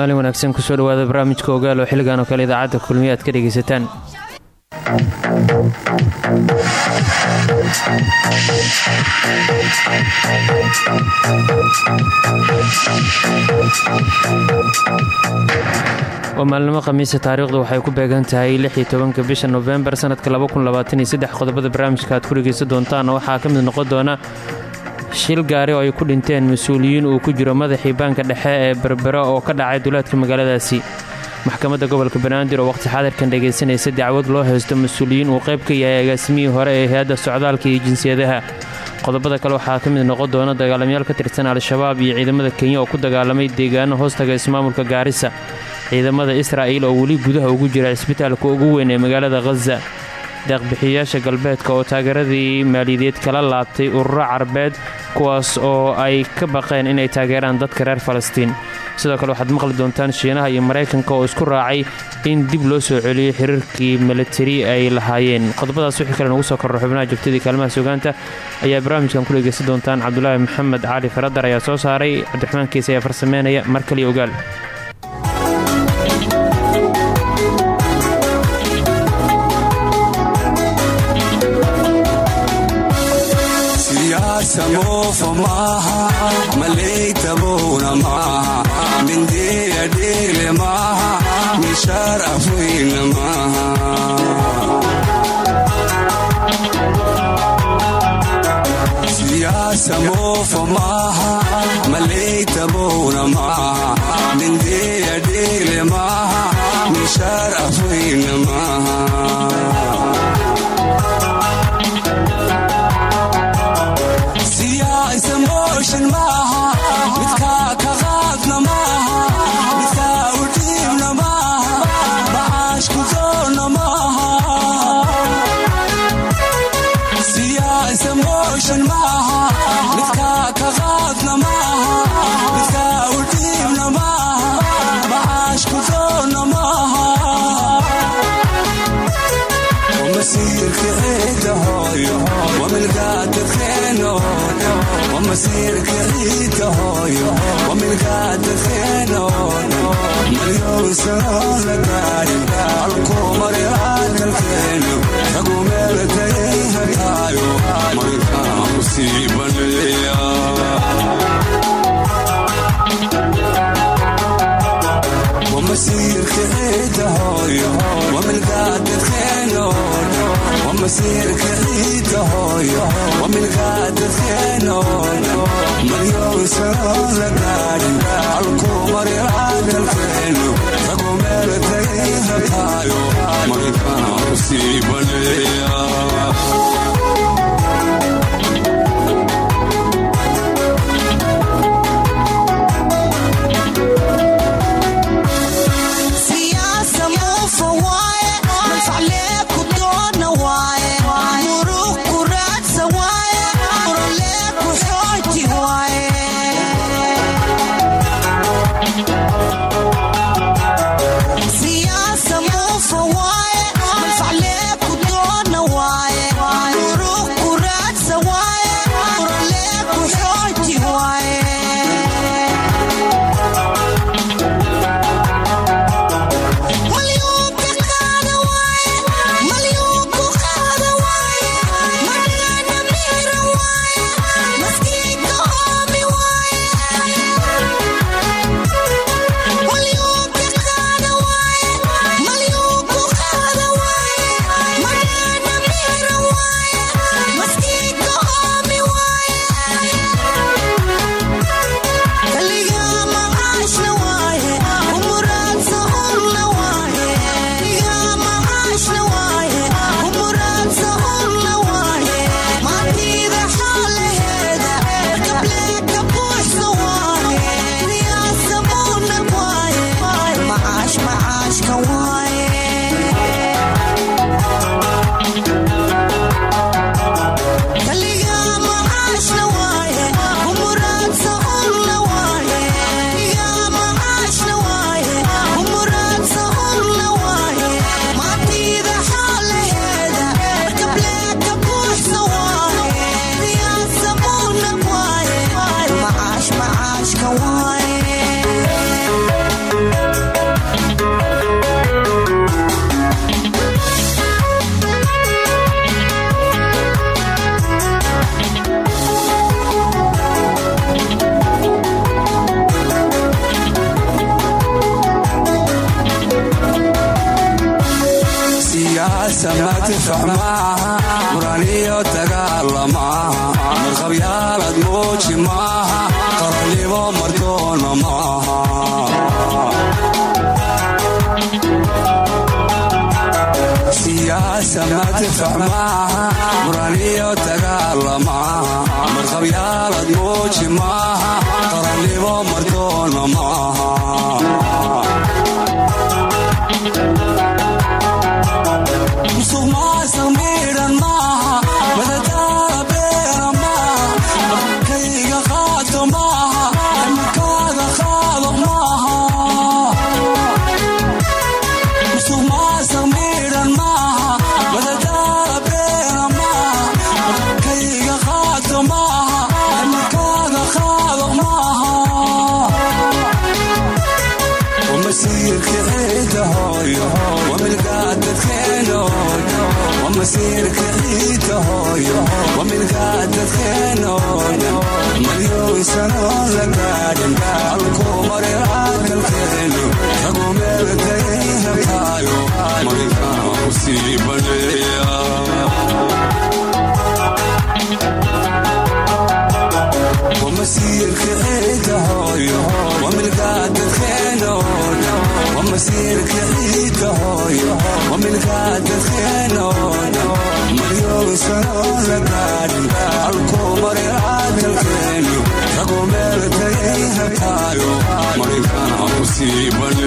Maalin wanaagsan ku soo dhawaada barnaamijka ogaal oo xilligan oo kale idaacadda kulmiya aad ka dhegaysataan. Waa maalnimo khamiisa taariikhdu waxay ku beegan tahay lixii tobanka bisha nofembar sanadka qodobada barnaamijka aad ku dhegaysan doontaanna waxaa ka mid noqon doona shil gaari oo ay ku dhinteen mas'uuliyiin uu ku jiro madaxii baanka dhexe ee berbera oo ka dhacay duleedka magaaladaasi. Maxkamadda gobolka banaadir oo waqti xadirkan dhegaysanaysa dacwad loo haysto mas'uuliyiin uu qayb ka yahay agaasimihii hore ee hay'adda socdaalka iyo jinsiyadaha. Qodobada kale waxaa ka mid noqon doona dagaalamayaal ka tirsan al-shabaab iyo ciidamada kenya oo ku dagaalamay deegaano hoostaga ismaamulka gaarisa ciidamada israa'iil oo weli gudaha ugu jira cisbitaalka ugu weyn ee magaalada khaza deeqbixiyayaasha galbeedka oo taageeradii maaliyadeed kala laabtay ururo carbeed kuwaas oo ay ka baqeen inay taageeraan dadka reer falastiin. Sidoo kale waxaad maqli doontaan shiinaha iyo maraykanka oo isku raacay in dib loo soo celiyo xiriirkii milatari ay lahaayeen. Qodobadaas wixii kale nagu soo korro xubnaha joogtadii kaalmaha sugaanta ayaa barnaamijkan ku dhegeysan doontaan. Cabdulaahi maxamed cali faradar ayaa soo saaray cabdiraxmaan kiis ayaa farsameynaya mar ogaal samoofo maaha malaytabuuna maaha mindiya dhiile maaha mishaar afweyna maaha siyaasamoofo maaha malaytabuuna maaha mindiya dhiile maaha mishaar afweyna wamasiirka ciida hooyo wamilgaadadkeeno malyoon sanoo la gaadhin halkuu mari aakalkeeno ragu meel dayay hataayo markaa ku sii baneeya wamasiirka ciida hooyo wamilgaadadkeeno wamasiirka ciida hooyo wamilgaadadkeeno malyoon sanoo la gaadhin halkuu mari aakalkeeno ragu meel dayay hataayo markaa ku sii baneeya maantifax maaha muran iyo dagaala maaha marqabyaalad muuji maaha Спасибо,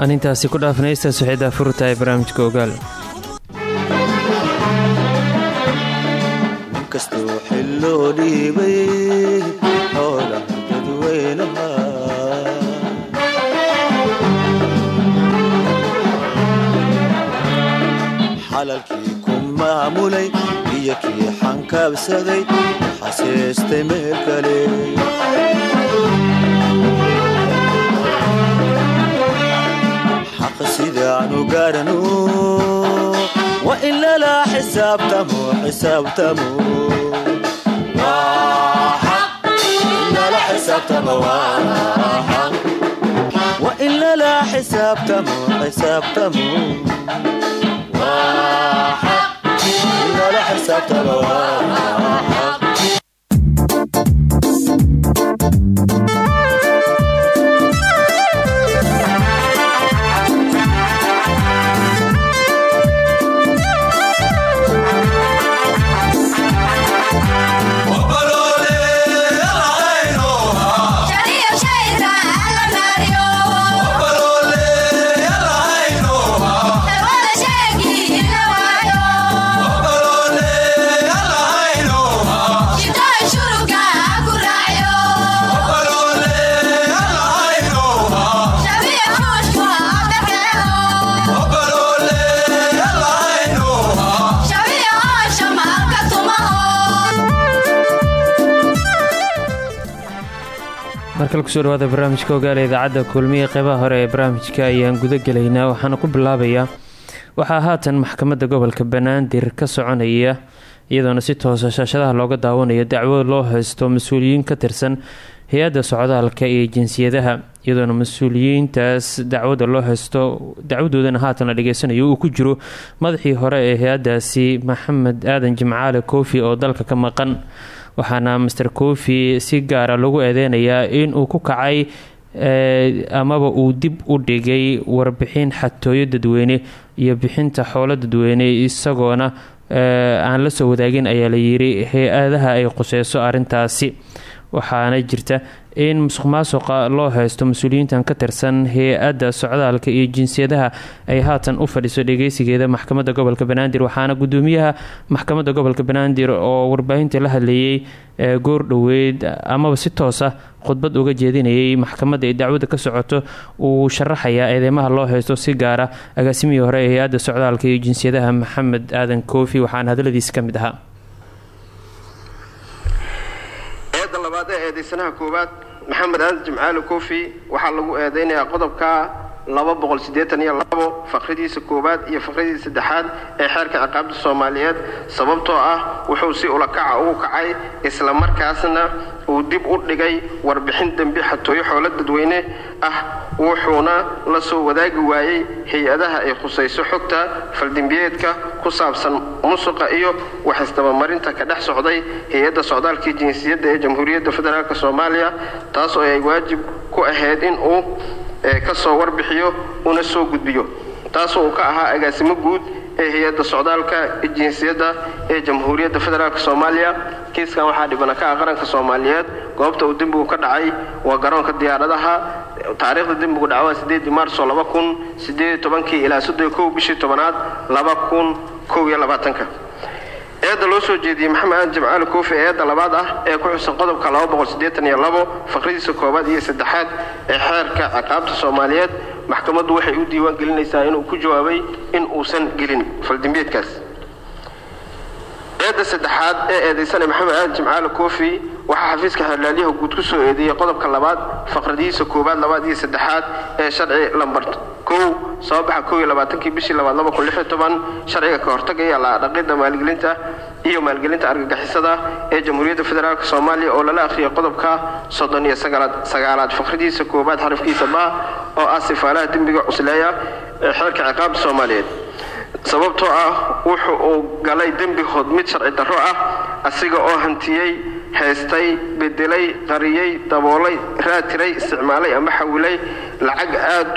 aan intaasi ku dhaafnay istaas waxay daafurtahay barnaamijka ogaal. Xalalkii ku maamulay iyo kii xankabsaday xaseestay meel kale. sidaan u gaaranu waa in lalaa xisaabtamo xisaabtamo waa in lalaa xisaabtamo xisaabtamo lala xisaabtamo markale ku soo dhawaada barnaamijka ogaala idaacadda kulmiya qeybaha hore ee barnaamijka ayaan guda gelaynaa waxaana ku bilaabayaa waxaa haatan maxkamadda gobolka banaadir ka soconaya iyadoona si toosa ah shaashadaha looga daawanayo dacwo loo haysto mas'uuliyiin ka tirsan hay'adda socdaalka iyo jinsiyadaha iyadoona mas'uuliyiintaas dacwada loo haysto dacwadoodana haatan la dhageysanayo uu ku jiro madaxii hore ee hay'addaasi maxamed aadan jimcaale koofi oo dalka ka maqan waxaana master koofi si gaara lagu eedeynayaa in uu ku kacay amaba uu dib u dhigay warbixin xatooyo dadweyne iyo bixinta xoolo dadweyne isagoona aan la soo wadaagin ayaa la yiri hay'adaha ay quseyso arintaasi waxaana jirta in musuq maasuqa loo haysto mas'uuliyiintan ka tirsan hay'adda socdaalka iyo jinsiyadaha ay haatan u fadhiso dhageysigeeda maxkamadda gobolka banaadir waxaana gudoomiyaha maxkamadda gobolka banaadir oo warbaahinta la hadleeyey goor dhoweyd amaba si toos ah khudbad uga jeedinayay maxkamadda ay dacwadda ka socoto uu sharaxayaa eedeymaha loo haysto si gaara agaasimihii hore ee hay'adda socdaalka iyo jinsiyadaha maxamed aadan koofi waxaana hadaladiisi ka mid ahaa eedda labaad ee eedeysanaha koowaad maxamed aadan jimcaali koofi waxaa lagu eedeynayaa qodobka laba boqol siddeetan iyo labo faqradiisa koowaad iyo faqradiisa saddexaad ee xeerka ciqaabta soomaaliyeed. Sababtoo ah wuxuu si ulakaca ugu kacay isla markaasna uu dib u dhigay warbixin dembi xatooyo xoolo dadweyne ah wuxuuna la soo wadaagi waayey hay'adaha ay khusayso xogta faldembiyeedka ku saabsan musuqa iyo wax isdabamarinta ka dhex socday hay'adda socdaalkii jinsiyadda ee jamhuuriyadda federaalk soomaaliya taas oo ay waajib ku ahayd in uu ka soo warbixiyo una soo gudbiyo. Taasoo uu ka ahaa agaasimo guud ee hay'adda socdaalka jinsiyadda ee jamhuuriyadda federaalk soomaaliya. Kiiskan waxaa dhibana ka ah qaranka soomaaliyeed. Goobta uu dembigu ka dhacay waa garoonka diyaaradaha. Taariikhda dembigu dhaca waa sideedii maarso laba kun sideed tobankii ilaa bishii tobanaad kow iyo labaatanka. Eedda loo soo jeediyey maxamed aadan jimcaali koofi ee eedda labaad ah ee ku xusan qodobka faqradiisa koowaad iyo saddexaad ee xeerka ciqaabta soomaaliyeed maxkamaddu waxay u diiwaan gelinaysaa inuu ku jawaabay in uusan gelin faldembiyeedkaas eedda saddexaad ee eedaysana maxamed aadan jimcaali koofi waxaa xafiiska xeerlaaliyaha guud ku soo eedeeyey qodobka labaad faqradihiisa koowaad labaad iyo saddexaad ee sharci lambar kow soo baxa kow iyo labaatankii bishii labaad laba kun lix iyo toban sharciga ka hortagaya la-dhaqidda maalgelinta iyo maalgelinta argagixisada ee jamhuuriyadda federaalk soomaaliya oo lala akhriyay qodobka soddon iyo sagaalaad faqradiisa koowaad xarafkiisa ba oo ah sifaalaha dembiga cusleeya ee xeerka ciqaabta soomaaliyeed sababtoo ah wuxu uu galay dembi hood mid sharci darro ah asiga oo hantiyey haystay bedelay qariyey daboolay raatiray isticmaalay ama xawilay lacag aad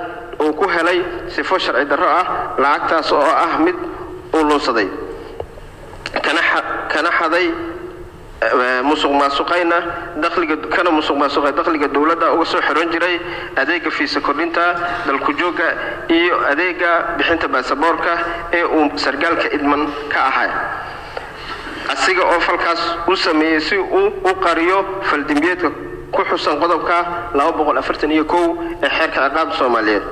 uu ku helay sifo sharci darro ah lacagtaas oo ah mid uu lunsaday. Kana xaday musuq maasuqayna dakhliga kana musuq maasuqay dakhliga dowladda uga soo xiran jiray adeega fiisa kordhinta dalku joogga iyo adeega bixinta baasaboorka ee uu sargaalka idman ka ahaa asiga oo falkaas u sameeyey si uu u qariyo faldembiyeedka ku xusan qodobka ee xeerka ciqaabta soomaaliyeed.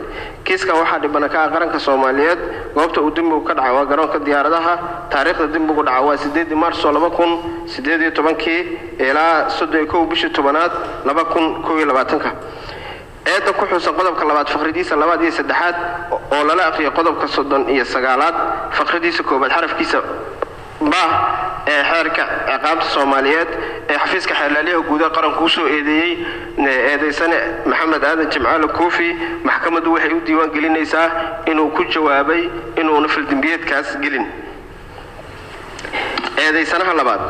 Kiiskan waxaa dhibana ka ah qaranka soomaaliyeed goobta uu dembigu ka dhaca waa garoonka diyaaradaha taariikhda dembigu dhaca waa sideedii maarso laba kun sideed iyo tobankii ilaa soddon iyo kow bishii tobanaad laba kun kow iyo labaatanka. Eedda ku xusan qodobka labaad faqridiisa labaad iyo saddexaad oo lala aqriyay qodobka soddon iyo sagaalaad faqridiisa koobaad xarafkiisa ba ee xeerka ciqaabta soomaaliyeed ee xafiiska xeerlaaliyaha guudaha qaranku u soo eedeeyey eedaysane maxamed aadan jimcaale koofi maxkamaddu waxay u diiwaan gelinaysaa inuu ku jawaabay inuuna faldembiyeedkaas gelin. Eedaysanaha labaad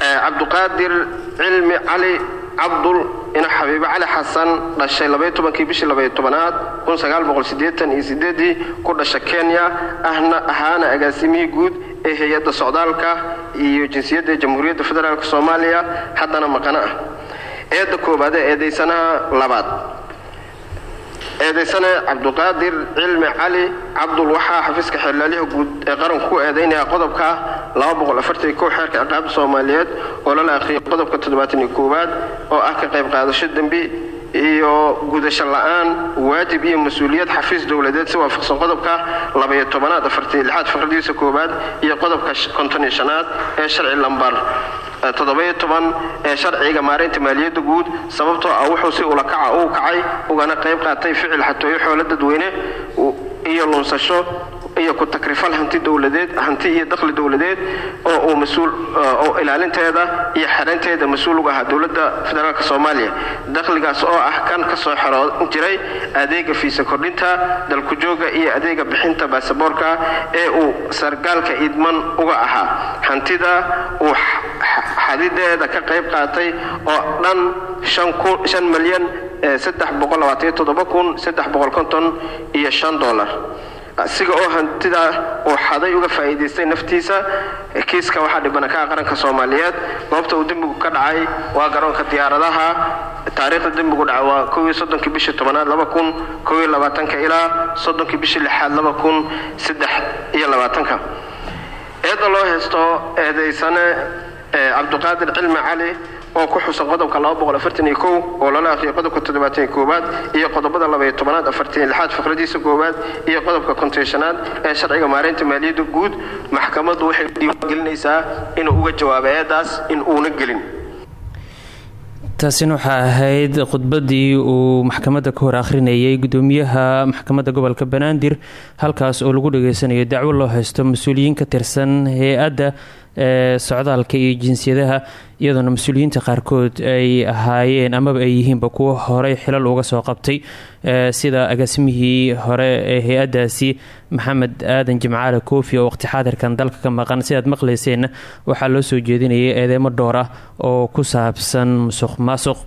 cabduqaadir cilmi cali cabdul ina xabiibo cali xasan dhashay labaiyo tobankii bishii labaiyo tobanaad kun sagaal boqol siddeetan iyo sideedii ku dhasha kenya ahna ahaana agaasimihii guud ee hay'adda socdaalka iyo jinsiyadda jamhuuriyadda federaalk soomaaliya haddana maqano ah. Eedda koowaad ee eedaysanaha labaad. Eedaysane cabduqaadir cilmi cali cabdul waxaa xafiiska xeerlaaliha guud ee qaranku ku eedaynaya qodobka xeerka ciqaabta soomaaliyeed oo lala akhriyay qodobka koowaad oo ah ka qayb qaadasho dembi iyo gudasho la'aan waajib iyo mas'uuliyad xafiis dowladeed si waafaqsan qodobka labaiyo tobanaad afartiyo lixaad faqradiisa koowaad iyo qodobka konton iyo shanaad ee sharci lambar toddobayo toban ee sharciga maareynta maaliyadda guud sababtoo ah wuxuu si ulakaca uu kacay ugana qayb qaatay ficil xatooyo xoolo dadweyne iyo lunsasho iyo ku takrifal hanti dowladeed hanti iyo dakhli dowladeed oo uu mas'uul oo ilaalinteeda iyo xereynteeda mas'uul uga ahaa dowladda federaalk soomaaliya. Dakhligaas oo ah kan ka soo xeroon jiray adeega fiisa kordhinta dalkujooga iyo adeega bixinta baasaboorka ee uu sargaalka idman uga ahaa. Hantida uu xadideeda ka qayb qaatay oo dhan milyan iyo shan dolar asiga oo hantida uu xaday uga faa'iidaystay naftiisa kiiska waxaa dhibana ka ah qaranka soomaaliyeed. Goobta uu dembigu ka dhacay waa garoonka diyaaradaha. Taariikhda dembigu dhacay waa kowiyo soddonkii bishii tobanaad laba kun ilaa soddonkii bishii lixaad laba kun saddex iyo labaatanka. Eedda loo haysto eedaysane cabdiqaadir cilmi cali oo ku xusan qodobka oo lala akhriyo qodobka toddobaataniyo-koowaad iyo qodobada labaiyo tobanaad afartaniyo lixaad fikradiisa koowaad iyo qodobka konteeshanaad ee sharciga maareynta maaliyadda guud maxkamaddu waxay diiwaangelinaysaa inuu uga jawaabo eedaas in uuna gelin. Taasina waxaa ahayd khudbadii uu maxkamadda ka hor akhrinayay gudoomiyaha maxkamadda gobolka banaadir halkaas oo lagu dhageysanayo dacwo loo haysto mas'uuliyiin ka tirsan hay'adda socdaalka iyo jinsiyadaha iyadoona mas'uuliyiinta qaarkood ay ahaayeen amaba ay yihiinba kuwo horey xilal uga soo qabtay sida agaasimihii hore ee hay'addaasi maxamed aadan jimcaale koofi oo waqti xaadirkan dalka ka maqan. Sidaad maqlayseenna waxaa loo soo jeedinayay eedeemo dhowr ah oo ku saabsan musuq maasuq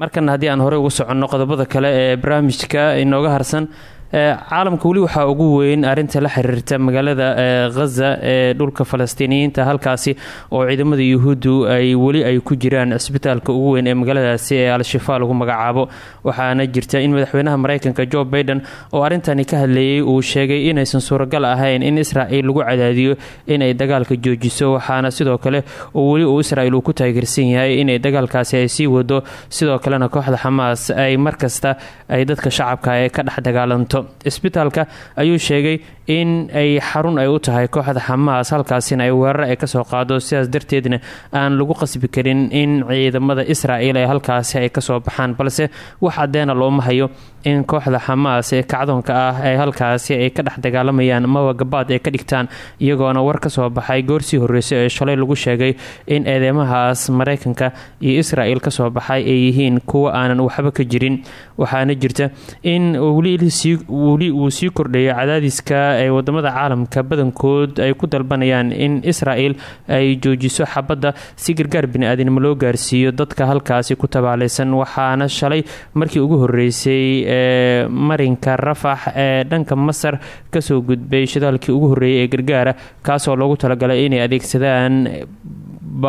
markana haddii aan horey ugu soconno qodobada kale ee barnaamijka inooga harsan caalamka weli waxaa ugu weyn arinta la xiriirta magaalada khaza ee dhulka falastiiniyiinta halkaasi oo ciidamada yuhuuddu ay weli ay ku jiraan cisbitaalka ugu weyn ee magaaladaasi ee al-shifaa lagu magacaabo. Waxaana jirta in madaxweynaha mareykanka jo baiden oo arintani ka hadleeyey uu sheegay inaysan suuragal ahayn in israel lagu cadaadiyo inay dagaalka joojiso. Waxaana sidoo kale oo weli uu israel uu ku taageersan yahay inay dagaalkaasi ay sii wado. Sidoo kalena kooxda xamaas ay markasta ay dadka shacabka ee ka dhex dagaalanto isbitaalka ayuu sheegay in ay xarun ay u tahay kooxda xamaas halkaasina ay weerar ay ka soo qaado. Sidaas darteedna aan lagu qasbi karin in ciidamada israel ay halkaasi ay ka soo baxaan balse wax cadeena looma hayo in kooxda xamaas ee kacdoonka ah ay halkaasi ay ka dhex dagaalamayaan maba gabaad ay ka dhigtaan iyagoona war ka soo baxay. Goorsii horreysay ee shalay lagu sheegay in eedeymahaas mareykanka iyo israel ka soo baxay ay yihiin kuwa aanan waxba ka jirin. Waxaana jirta in weli uu sii kordhayo cadaadiska ee waddamada caalamka badankood ay ku dalbanayaan in israel ay joojiso xabadda si gargaar bini-aadinimo loo gaarsiiyo dadka halkaasi ku tabaalaysan. Waxaana shalay markii ugu horeysay ee marinka rafax ee dhanka masar ka soo gudbay shidaalkii ugu horreeyay ee gargaara kaasoo loogu talagalay inay adeegsadaan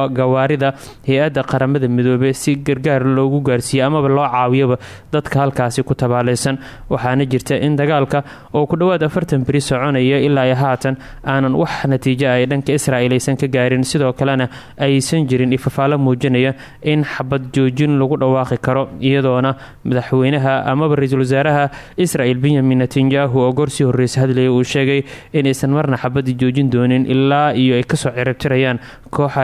gawaarida hay'adda qaramada midoobe si gargaar loogu gaarsiiyo amaba loo caawiyaba dadka halkaasi ku tabaalaysan. Waxaana jirta in dagaalka oo ku dhowaad afartan beri soconaya ilaa iyo haatan aanan wax natiijo ay dhanka israel aysan ka gaarin. Sidoo kalena aysan jirin ifafaalo muujinaya in xabad joojin lagu dhawaaqi karo iyadoona madaxweynaha amaba ra'iisul wasaaraha israel benyamin netanyahu oo goorsii horreysa hadlaya uu sheegay inaysan marna xabadii joojin doonin ilaa iyo ay ka soo ciribtirayaan kooxa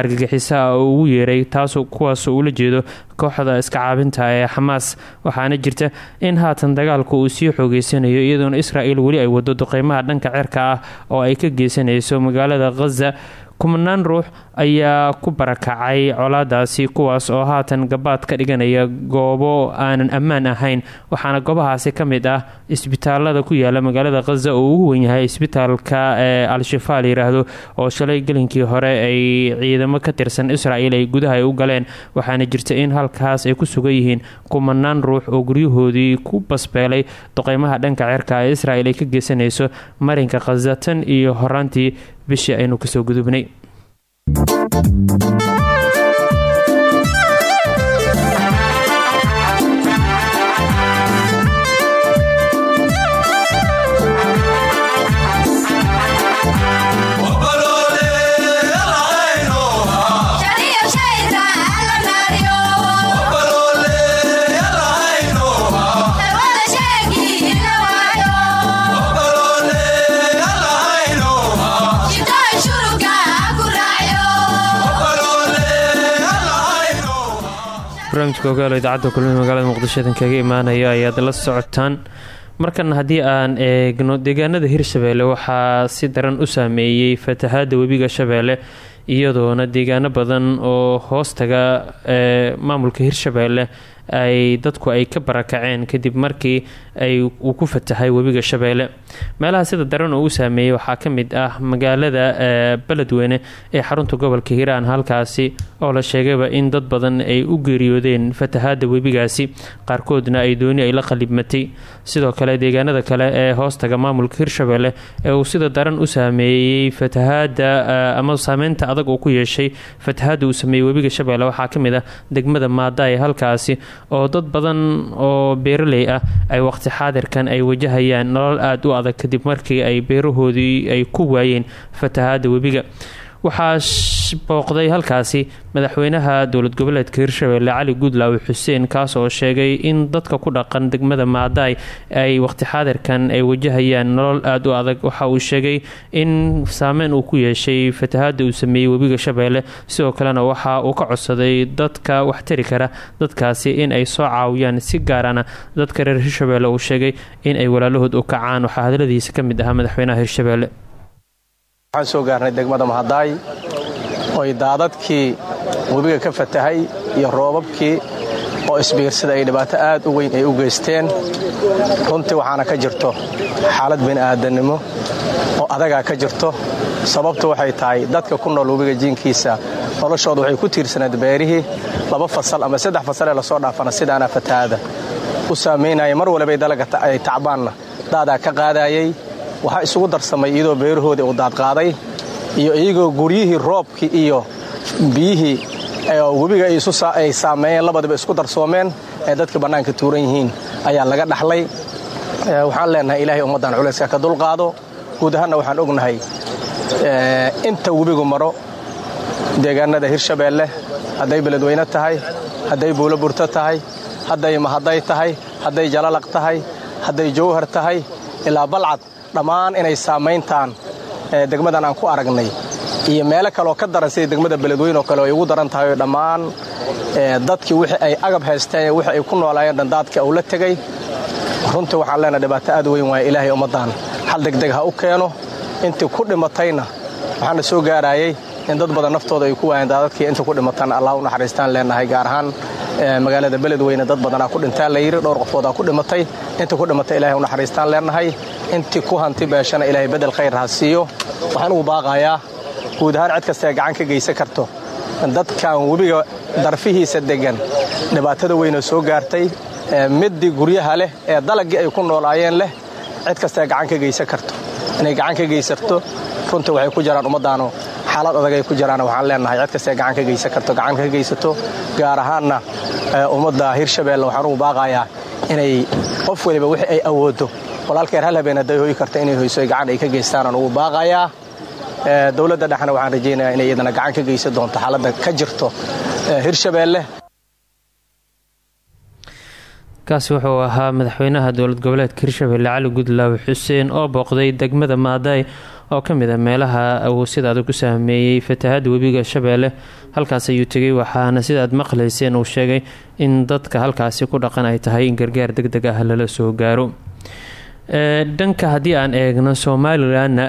oo ugu yeeray taas kuwaasoo ula jeedo kooxda iska caabinta ee xamaas. Waxaana jirta in haatan dagaalka uu sii xoogeysanayo iyadoona israel weli ay wado duqeymaha dhanka cirka ah oo ay ka geysanayso magaalada khaza kumanaan ruux ayaa ku barakacay colaadaasi kuwaas oo haatan gabaad ka dhiganaya goobo aanan ammaan ahayn. Waxaana goobahaasi ka mid ah isbitaalada ku yaalla magaalada khaza oo ugu wen yahay isbitaalka ee al-shifaa la yiraahdo oo shalay gelinkii hore ay ciidamo ka tirsan israel ay gudaha ay u galeen. Waxaana jirta in halkaas ay ku sugan yihiin kumanaan ruux oo guryahoodii ku basbeelay duqeymaha dhanka cirka ee israel ay ka geysanayso marinka khaza tan iyo horaantii bishii aynu ka soo gudubnay barnaamijka ogaalo idaacadda kulmihi magaalada muqdisho idin kaga imaanaya ayaad la socotaan. Markan haddii aan eegno deegaanada hirshabeelle waxaa si daran u saameeyey fatahaada webiga shabeelle iyadoona deegaano badan oo hoostaga ee maamulka hirshabeelle ay dadku ay ka barakaceen kadib markii ay uu ku fatahay webiga shabeelle. Meelaha sida daran oo u saameeyey waxaa ka mid ah magaalada beledweyne ee xarunta gobolka hiiraan halkaasi oo la sheegayba in dad badan ay u geeriyoodeen fatahaada webigaasi. Qaarkoodna ay dooni ay la qalibmatay sidoo kale deegaanada kale ee hoostaga maamulka hirshabeelle ee uu sida daran u saameeyey fatahaada ama saameynta adag uu ku yeeshay fatahaada uu sameeyey webiga shabeelle waxaa ka mid ah degmada maadaay halkaasi oo dad badan oo beeraley ah ay waqti xaadirkan ay wajahayaan nolol aada u adag kadib markii ay beerahoodii ay ku waayeen fatahaada webiga. Waxaa booqday halkaasi madaxweynaha dowlad goboleedka hirshabeelle cali guudlaawe xuseen kaas oo sheegay in dadka ku dhaqan degmada maadaay ay waqti xaadirkan ay wajahayaan nolol aada u adag. Waxa uu sheegay in saameyn uu ku yeeshay fatahaada uu sameeyey webiga shabeelle sidoo kalena waxa uu ka codsaday dadka wax tari kara dadkaasi in ay soo caawiyaan si gaarana dadka reer hirshabeelle uu sheegay in ay walaalahood u kacaan. Waxaa hadaladiisa ka mid ahaa madaxweynaha hirshabeelle oy daadadkii webiga ka fatahay iyo roobabkii oo isbiirsada ay dhibaato aad u weyn ay u geysteen runtii waxaana ka jirto xaalad bini'aadannimo oo adagaa ka jirto. Sababtu waxay tahay dadka ku nool webiga jiinkiisa noloshooda waxay ku tiirsanayd beerihii. Laba fasal ama saddex fasal ee la soo dhaafana sidaana fatahaada u saamaynaya mar walibay dalaga ay tacbaanna daadaa ka qaadayay waxaa isugu darsamay iyadoo beerahoodii uu daadqaaday iyo iyagoo guryihii roobkii iyo biyihii webiga ay saameeyeen labadiba isku darsoomeen ee dadka bannaanka tuuran yihiin ayaa laga dhaxlay. Waxaan leenahay ilaahay ummaddan culayska ka dulqaado guud ahaanna waxaan ognahay inta webigu maro deegaanada hirshabeelle hadday beledweyne tahay hadday buulo burto tahay hadday mahaday tahay hadday jalalaq tahay hadday jawhar tahay ilaa balcad dhammaan inay saamayntaan degmadan aan ku aragnay. Iyo meelo kaleoo ka daran sida degmada beledweyne oo kale ay ugu daran tahay dhammaan dadkii wixii ay agab haysteen wixii ay ku noolaayeen dhandaadka uu la tegey runtii waxaan leenahay dhibaato aad weyn waaya ilaahay ummaddan xal degdeg ha u keeno intii ku dhimatayna waxaana soo gaarayay in dad badan naftooda ay ku waayeen daadadkii inta ku dhimatan allah u naxariistaan leenahay gaar ahaan magaalada beledweyne dad badanaa ku dhintaan la yidhi dhowr qofoodaa ku dhimatay. Inta ku dhimatay ilahay u naxariistaan leenahay intii ku hanti beeshana ilaahay bedel khayr ha siiyo. Waxaan ugu baaqayaa guud ahaan cid kastaee gacan ka geysan karto. Dadkan webiga darfihiisa deggan dhibaatada weynoo soo gaartay middii guryaha leh ee dalaggii ay ku noolaayeen leh cid kastaee gacan ka geysan karto. Inay gacan ka geysato runtii waxay ku jiraan ummaddaanu xaalad adag ay ku jiraan waxaan leenahay cid kastaee gacan ka geysan karto gacan ka geysato. Gaar ahaanna ummadda hirshabeelle waxaan ugu baaqayaa inay qof weliba wixii ay awooddo walaalkeer hal habeen hadday hoyi karta inay hoyso gacan ay ka geystaan aan ugu baaqayaa. Dowladda dhexna waxaan rajaynayaa inay iyadana gacan ka geysan doonto xaaladda ka jirto hirshabeelle kaasi wuxuu ahaa madaxweynaha dowlad goboleedka hirshabeelle cali gudlaawe xuseen oo booqday degmada maadaay oo ka mid a meelaha uu sida adag u saameeyey fatahaada webiga shabeelle halkaas ayuu tegay waxaana sidaad maqlayseen uu sheegay in dadka halkaasi ku dhaqan ay tahay in gargaar deg ah lala soo gaaro. Dhanka haddii aan eegno somalilanna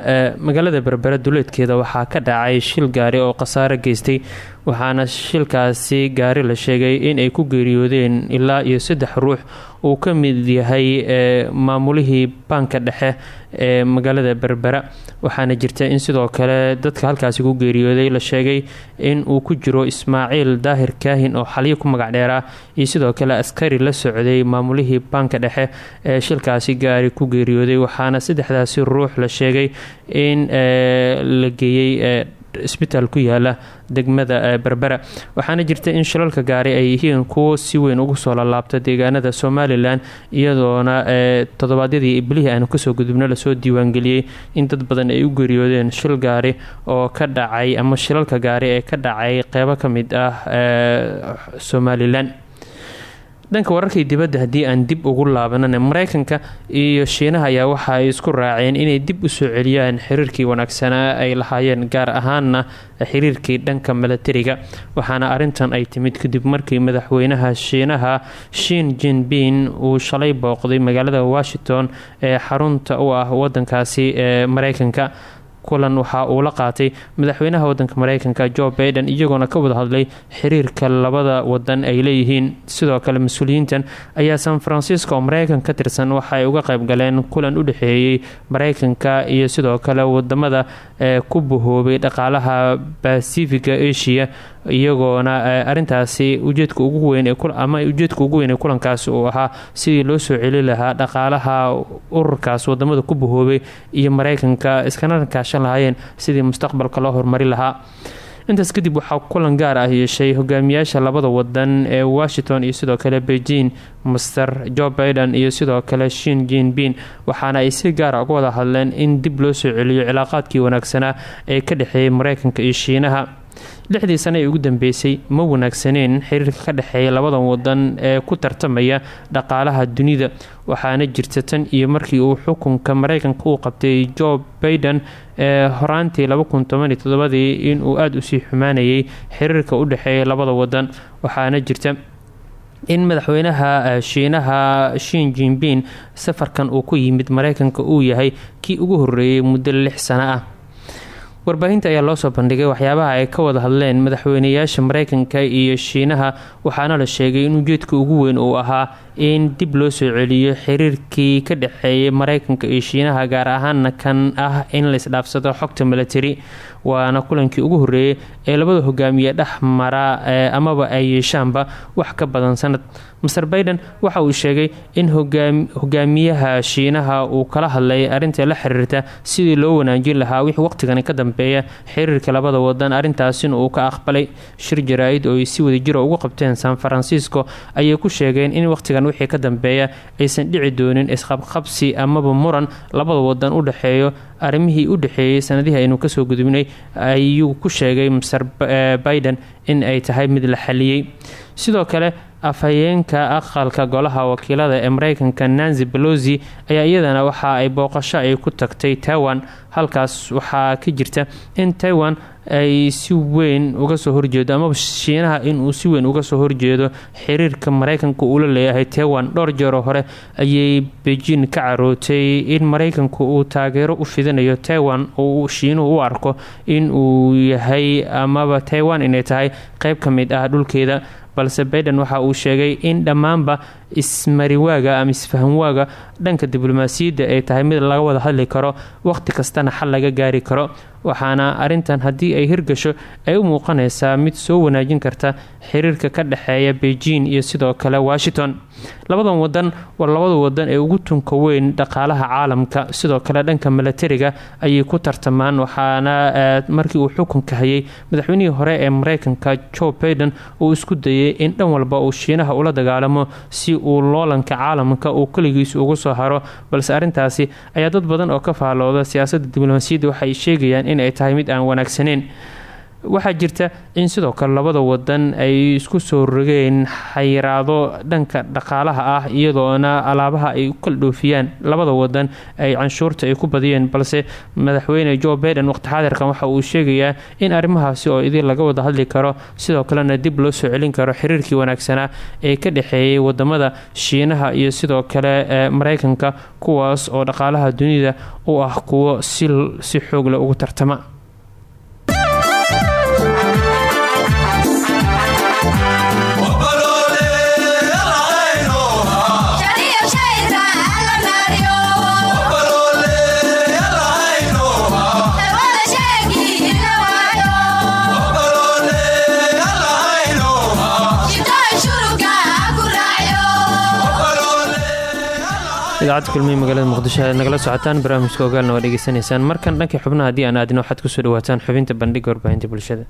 magaalada berbera duleedkeeda waxaa ka dhacay shil gaari oo khasaaro geystay waxaana shilkaasi gaari la sheegay in ay ku geeriyoodeen ilaa iyo saddex ruux uu ka mid yahay maamulihii baanka dhexe ee magaalada berbera. Waxaana jirta in sidoo kale dadka halkaasi ku geeriyooday la sheegay in uu ku jiro ismaaciil daahir kaahin oo xaliyo ku magac dheeraa iyo sidoo kale askari la socday maamulihii baanka dhexe ee shilkaasi gaari ku geeriyooday. Waxaana saddexdaasi ruux la sheegay in la geeyey isbitaal ku yaalla degmada berbera waxaana jirta in shilalka gaari ay yihiin kuwo si weyn ugu soo lalaabta deegaanada somalilan iyadoona toddobaadyadii iblihii aanu ka soo gudubno la soo diiwaangeliyey in dad badan ay u geeriyoodeen shil gaari oo ka dhacay ama shilalka gaari ee ka dhacay qeybo ka mid ah somalilan dhanka wararkii dibadda haddii aan dib ugu laabanana mareykanka iyo shiinaha ayaa waxa ay isku raaceen inay dib u soo celiyaan xiriirkii wanaagsanaa ay lahaayeen gaar ahaana xiriirkii dhanka milatariga. Waxaana arintan ay timid kadib markii madaxweynaha shiinaha shin jinbin uu shalay booqday magaalada washington ee xarunta u ah wadankaasi ee mareykanka kulan waxa uu la qaatay madaxweynaha wadanka mareykanka jo baiden iyagoona ka wada hadlay xiriirka labada wadan ay leeyihiin. Sidoo kale mas'uuliyiintan ayaa san francisco oo mareykan ka tirsan waxa uga qayb galeen kulan u dhexeeyey mareykanka iyo sidoo kale waddamada ee ku bahoobay dhaqaalaha basifiga asia iyagoona arintaasi ujeedka ugu weyn ama ujeedka ugu weyn ee kulankaasi uu ahaa sidii loo soo celi lahaa dhaqaalaha ururkaas waddamada ku bahoobay iyo mareykanka iskana kaashan lahaayeen sidii mustaqbalka loo horumari lahaa. Intaas kadib waxaa kulan gaar ah yeeshay hogaamiyaasha labada wadan ee washington iyo sidoo kale beijing master jo baiden iyo sidoo kale shin jinbin waxaana ay si gaara uga wada hadleen in dib loo soo celiyo cilaaqaadkii wanaagsanaa ee ka dhexeeyay mareykanka iyo shiinaha lixdii sane ee ugu dambeysay ma wanaagsaneen xiriirka ka dhexeeya labadan wadan ee ku tartamaya dhaqaalaha dunida waxaana jirta tan iyo markii uu xukunka mareykanka uu qabtay jo baiden ee horaantii labakuntobaniyotodobadii inuu aada u sii xumaanayay xiriirka u dhexeeya labada wadan waxaana jirta in madaxweynaha shiinaha shin jinbin safarkan uu ku yimid mareykanka uu yahay kii ugu horeeyay muddo lix sano ah warbaahinta ayaa loo soo bandhigay waxyaabaha ay ka wada hadleen madaxweynayaasha mareykanka iyo shiinaha waxaana la sheegay in ujeedka ugu weyn uu ahaa in dib loo soo celiyo xiriirkii ka dhexeeyay mareykanka iyo shiinaha gaar ahaana kan ah in laisdhaafsado xogta milatari waana kulankii ugu horeeyay ee labada hogaamiye dhex mara amaba ay yeeshaanba wax ka badan sanad. Master baiden waxa uu sheegay in hogaamiyaha shiinaha uu kala hadlay arinta la xiriirta sidii loo wanaajin lahaa wixii waqtigani ka dambeeya. Xiriirka labada wadan arintaasina uu ka aqbalay. Shir jaraa-id oo ay si wadajira ugu qabteen san francisco ayay ku sheegeen in waqtigan wixii ka dambeeya aysan dhici doonin isqabqabsi amaba muran labada wadan u dhexeeyo arrimihii u dhexeeyey sanadihii aynu ka soo gudubnay ayuu ku sheegay master baiden in ay tahay mid la xaliyey. Sidoo kale afhayeenka aqalka golaha wakiilada ee mareykanka nancy belosi ayaa iyadana waxa ay booqasho ay ku tagtay taiwan halkaas waxaa ka jirta in taiwan ay si weyn uga soo horjeedo amaba shiinaha inuu si weyn uga soo horjeedo xiriirka mareykanka uu la leeyahay taiwan. Dhowr jeeroo hore ayay beijing ka carootay in mareykanku uu taageero u fidinayo taiwan oo shiinuhu u arko in uu yahay amaba taiwan inay tahay qeyb ka mid ah dhulkeeda balse baiden waxa uu sheegay in dhammaanba ismariwaaga ama isfahamwaaga dhanka diblomaasiyadda ay tahay mid laga wada hadli karo waqti kastana xal laga gaari karo. Waxaana arintan haddii ay hirgasho ay u muuqanaysaa mid soo wanaajin karta xiriirka ka dhexeeya beijing iyo sidoo kale washington labadan wadan waa labada wadan ee ugu tunka weyn dhaqaalaha caalamka. Sidoo kale dhanka milatariga ayay ku tartamaan waxaana markii uu xukunka hayay madaxweynihii hore ee mareykanka jo baiden uu isku dayay in dhan walba uu shiinaha ula dagaalamo si uu loolanka caalamka uu keligiis ugu soo haro. Balse arintaasi ayaa dad badan oo ka faalooda siyaasadda diblomaasiyadda waxaay sheegayaan in ay tahay mid aan wanaagsaneyn waxaa jirta in sidoo kale labada wadan ay isku soo rogeen xayiraado dhanka dhaqaalaha ah iyadoona alaabaha ay u kala dhoofiyaan labada wadan ay canshuurta ay ku badiyeen. Balse madaxweyne jo baiden waqti xaadirkan waxa uu sheegayaa in arrimahaasi oo idin laga wada hadli karo sidoo kalena dib loo soo celin karo xiriirkii wanaagsanaa ee ka dhexeeyay waddamada shiinaha iyo sidoo kale ee mareykanka kuwaas oo dhaqaalaha dunida u ah kuwo si xoogle ugu tartama idaacadda kulmiye magaalada muqdisho aad nagala socotaan barnaamijka ogaalna waa dhegeysanaysaan markan dhankii xubnaha haddii aan aadin waxaad ku soo dhawaataan xubinta bandhiga warbaahinta bulshada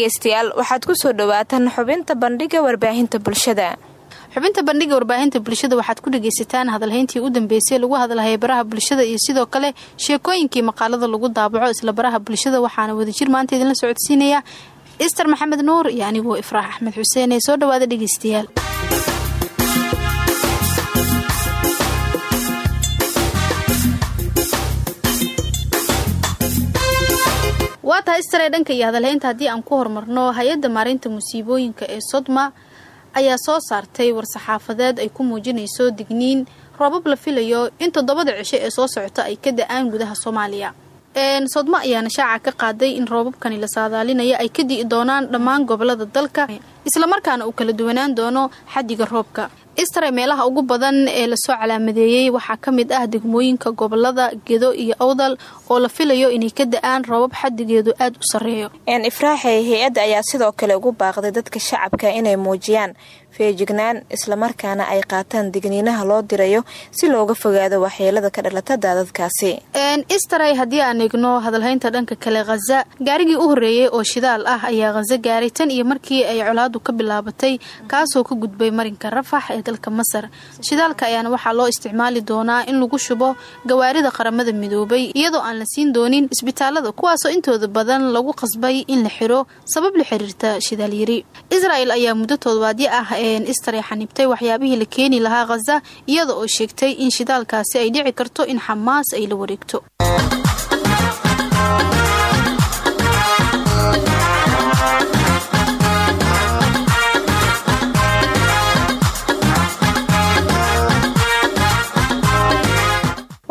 dhegaystayaal waxaad ku soo dhawaataan xubinta bandhiga warbaahinta bulshada. Xubinta bandhiga warbaahinta bulshada waxaad ku dhegaysataan hadalhayntii u dambeysay lagu hadalhayay baraha bulshada iyo sidoo kale sheekooyinkii maqaalada lagu daabaco isla baraha bulshada. Waxaana wadajir maanta idinla socodsiinaya ister maxamed nuur iyo aniguo ifraax axmed xuseen ee soo dhawaada dhegaystayaal tahay istaree dhanka iyo hadalhaynta haddii aan ku horumarno hay'adda maareynta musiibooyinka ee sodma ayaa soo saartay war-saxaafadeed ay ku muujinayso digniin roobab la filayo in toddobada cisho ee soo socota ay ka da'aan gudaha soomaaliya. Sodmo ayaana shaaca ka qaaday in roobabkani la saadaalinaya ay ka di'i doonaan dhammaan gobollada dalka islamarkaana uu kala duwanaan doono xaddiga roobka istare meelaha ugu badan ee la soo calaamadeeyey waxaa ka mid ah degmooyinka gobollada gedo iyo awdal oo la filayo inay ka da'aan roobab xadigeedu aada u sarreeyo. Ifraaxey hay'adda ayaa sidoo kale ugu baaqday dadka shacabka inay muujiyaan feejignaan islamarkaana ay qaataan digniinaha loo dirayo si looga fogaado waxyeelada ka dhalata daadadkaasi. Istaray haddii aan eegno hadalhaynta dhanka kale khaza gaarigii u horreeyey oo shidaal ah ayaa khaza gaaray tan iyo markii ay colaadu ka bilaabatay kaasoo ka gudbay marinka rafax ee dalka masar. Shidaalka ayaana waxaa loo isticmaali doonaa in lagu shubo gawaarida qaramada midoobay iyadoo aan la siin doonin isbitaalada kuwaasoo intooda badan lagu qasbay in la xiro sabab la xiriirta shidaal yiri. Israel ayaa muddo toddobaadyo ah istare xanibtay waxyaabihii la keeni lahaa khaza iyada oo sheegtay in shidaalkaasi ay dhici karto in xamaas ay la wareegto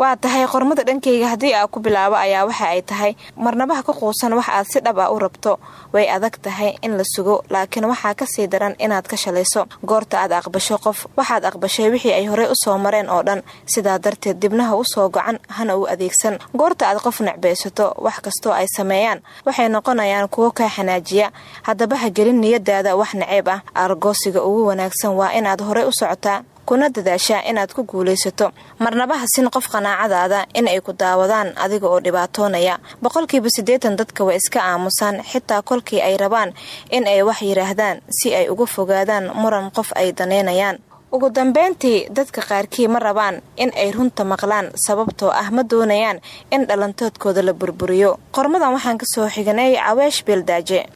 waa tahay qormada dhankayga haddii aa ku bilaabo ayaa waxa ay tahay. Marnabaha ka quusan wax aad si dhab ah u rabto way adag tahay in la sugo laakiin waxaa ka sii daran inaad ka shalayso goorta aad aqbasho qof waxaad aqbashay wixii ay horey u soo mareen oo dhan. Sidaa darteed dibnaha u soo gocan hana u adeegsan. Goorta aad qof necbaysato wax kastoo ay sameeyaan waxay noqonayaan kuwo kaa xanaajiya. Haddaba ha gelin niyadaada wax naceeb ah. Argoosiga ugu wanaagsan waa inaad horey u socotaa kuna dadaashaa inaad ku guulaysato. Marnaba hasin qof qanaacadaada in ay ku daawadaan adiga oo dhibaatoonaya. Boqolkiiba siddeetan dadka way iska aamusaan xitaa kolkii ay rabaan in ay wax yidhaahdaan si ay uga fogaadaan muran qof ay daneynayaan. Ugu dambeyntii dadka qaarkii ma rabaan in ay runta maqlaan sababtoo ah ma doonayaan in dhalantoodkooda la burburiyo. Qormadan waxaan ka soo xiganay caweesh beeldaaje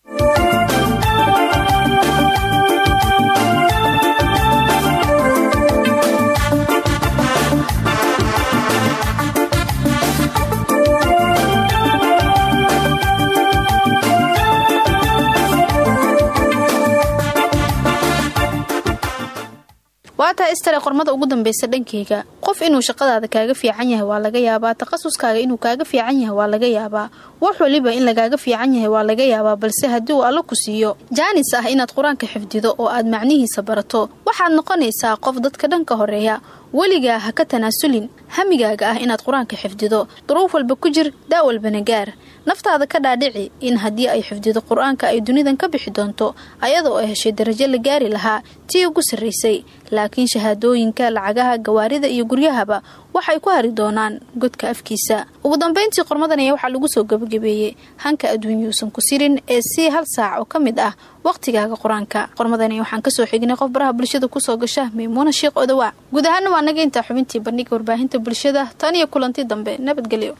istare qormada ugu dambeysa dhankeyga. Qof inuu shaqadaada kaaga fiican yahay waa laga yaabaa. Takhasuskaaga inuu kaaga fiican yahay waa laga yaabaa. Wax waliba in lagaaga fiican yahay waa laga yaabaa balse haddii uu alla ku siiyo jaanis ah inaad qur'aanka xifdido oo aad macnihiisa barato. Waxaad noqonaysaa qof dadka dhanka horreeya. Weligaa ha ka tanaasulin hamigaaga ah inaad qur'aanka xifdido. Duruuf walba ku jir daa walbana gaar naftaada ka dhaadhici in haddii ay xifdido qur'aanka ay dunidan ka bixi doonto ayadoo ay heshay darajo la gaari lahaa tii ugu sarraysay laakiin shahaadooyinka lacagaha gawaarida iyo guryahaba waxay ku hari doonaan godka afkiisa. Ugu dambeyntii qormadan ayaa waxaa lagu soo gabagabeeyey hanka adduunyuusan ku sirin ee si hal saac oo ka mid ah wakhtigaaga qur'aanka. Qormadani waxaan ka soo xignay qof baraha bulshada ku soo gasha maymuuna sheekh odawaa guud ahaana waa naga intaa xubintii bandhiga warbaahinta bulshada. Tan iyo kulanti dambe nabadgelyo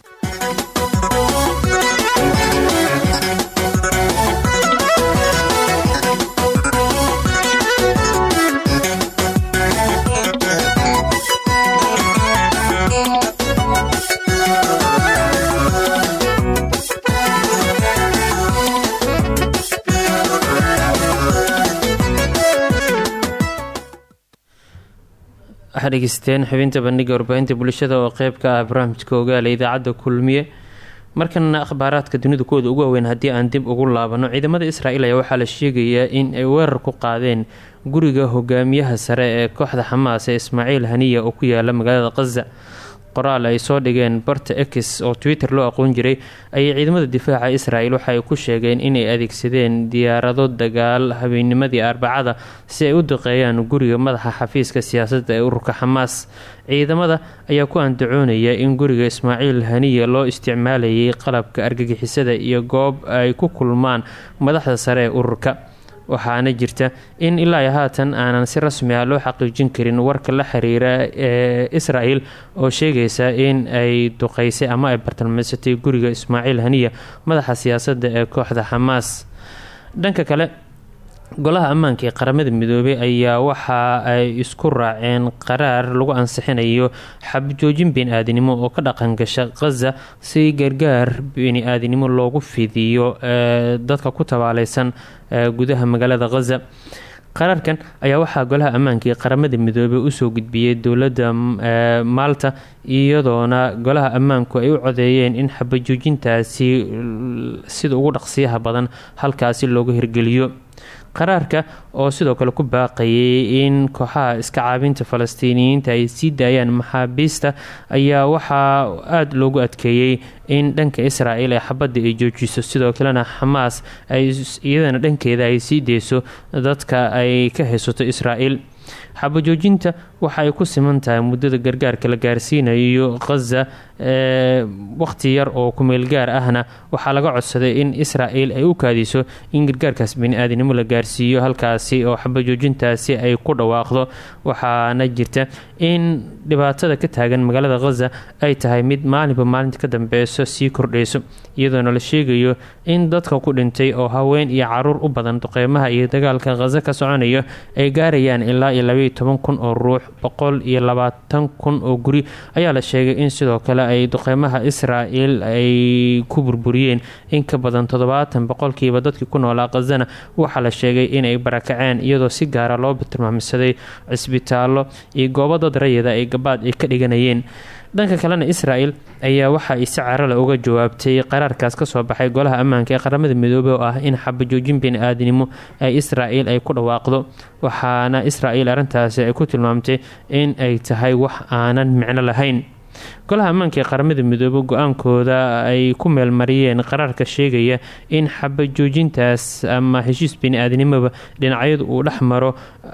waxaa dhegeysteen xubinta bandhiga warbaahinta bulshada oo qeyb ka ah barnaamijka ogaala idaacadda kulmiye. Markana akhbaaraadka dunida kuwooda ugu waaweyn haddii aan dib ugu laabano ciidamada israa'iil ayaa waxaa la sheegayaa in ay weerar ku qaadeen guriga hogaamiyaha sare ee kooxda xamaas ee ismaaciil haniya oo ku yaalla magaalada khaza qoraal ay soo dhigeen barta ex oo twitter loo aqoon jiray ayay ciidamada difaaca israel waxaay ku sheegeen inay adeegsadeen diyaarado dagaal habeennimadii arbacada si ay u duqeeyaan guriga madaxa xafiiska siyaasadda ee ururka xamaas. Ciidamada ayaa ku andacoonaya in guriga ismaaciil haniya loo isticmaalayay qalabka argagixisada iyo goob ay ku kulmaan madaxda sare ee ururka waxaana jirta in ilaa haatan aanan si rasmi ah loo xaqiijin karin warka la xiriira ee israel oo sheegaysa in ay duqeysay ama ay bartilmaysatay guriga ismaaciil haniya madaxa siyaasadda ee kooxda xamaas. Dhanka kale golaha ammaanka ee qaramada midoobay ayaa waxa ay isku raaceen qaraar lagu ansixinayo xabjoojin bini-aadinimo oo ka dhaqan gasha khaza si gargaar bini-aadinimo loogu fidiyo dadka ku tabaaleysan gudaha magaalada khaza qaraarkan ayaa waxaa golaha ammaanka ee qaramada midoobay u soo gudbiyey dowladda maalta iyadoona golaha ammaanku ay u codeeyeen in xabajoojintaasi sida ugu dhaqsiyaha badan halkaasi looga hirgeliyo qaraarka oo sidoo kale ku baaqayay in kooxaha iska caabinta falastiiniyiinta ay sii daayaan maxaabiista ayaa waxaa aada loogu adkeeyey in dhanka israel ee xabadda ay joojiso. Sidoo kalena xamaas ay iyadana dhankeeda ay sii deyso dadka ay ka haysato israel xabajoojinta waxa ay ku siman tahay muddada gargaarka la gaarsiinayo khaza ee waqhti yar oo kumeel gaar ahna waxaa laga codsaday in israel ay u kaadiso in gargaarkaas bini-aadinimo la gaarsiiyo halkaasi oo xabajoojintaasi ay ku dhawaaqdo. Waxaana jirta in dhibaatada ka taagan magaalada khaza ay tahay mid maalinba maalinta ka dambeyso sii kordhayso iyadoona la sheegayo in dadka ku dhintay oo haween iyo carruur u badan duqeymaha iyo dagaalka khaza ka soconayo ay gaarayaan ilaa iyo labaiyo toban kun oo ruux boqol iyo labaatan kun oo guri ayaa la sheegay in sidoo kale ay duqeymaha israel ay ku burburiyeen. In ka badan toddobaatan boqolkiiba dadkii ku noolaa khazana waxaa la sheegay inay barakaceen iyadoo si gaara loo tilmaamsaday cisbitaallo iyo goobo dad rayida ay gabaad ay ka dhiganayeen dhanka kalena israel ayaa waxa ay si carale uga jawaabtay qaraarkaas ka soo baxay golaha ammaanka ee qaramada midoobey oo ah in xabajoojin bini-aadinimo ee israel ay ku dhawaaqdo. Waxaana israel arrintaasi ay ku tilmaamtay in ay tahay wax aanan micno lahayn golaha ammaanka ee qaramada midoobey go'aankooda ay ku meelmariyeen qaraarka sheegaya in xabajoojintaas ama heshiis bini-aadinimoba dhinacyadu uu dhex maro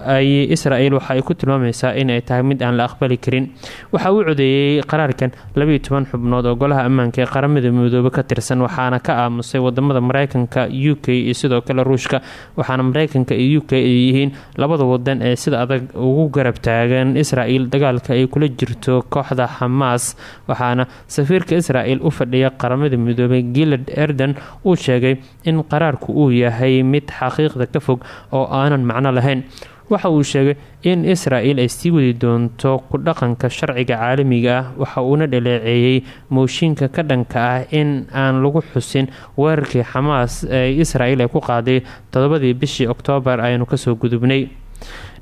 ay israel waxa ay ku tilmaamaysaa inay tahay mid aan la aqbali karin. Waxaa uu codeeyey qaraarkan labaiyo toban xubnood oo golaha ammaanka ee qaramada midoobe ka tirsan waxaana ka aamusay waddamada mareykanka u k iyo sidoo kale ruushka waxaana mareykanka iyo u k ay yihiin labada wadan ee sida adag ugu garab taagan israel dagaalka ay kula jirto kooxda xamaas waxaana safiirka israel u fadhiya qaramada midoobay gilad erden uu sheegay in qaraarku uu yahay mid xaqiiqda ka fog oo aanan macno lahayn. Waxa uu sheegay in israel ay sii wadi doonto ku dhaqanka sharciga caalamiga ah. Waxa uuna dhaleeceeyey mooshinka ka dhanka ah in aan lagu xusin weerarkii xamaas ee israel ay ku qaaday toddobadii bishii oktoobar aynu ka soo gudubnay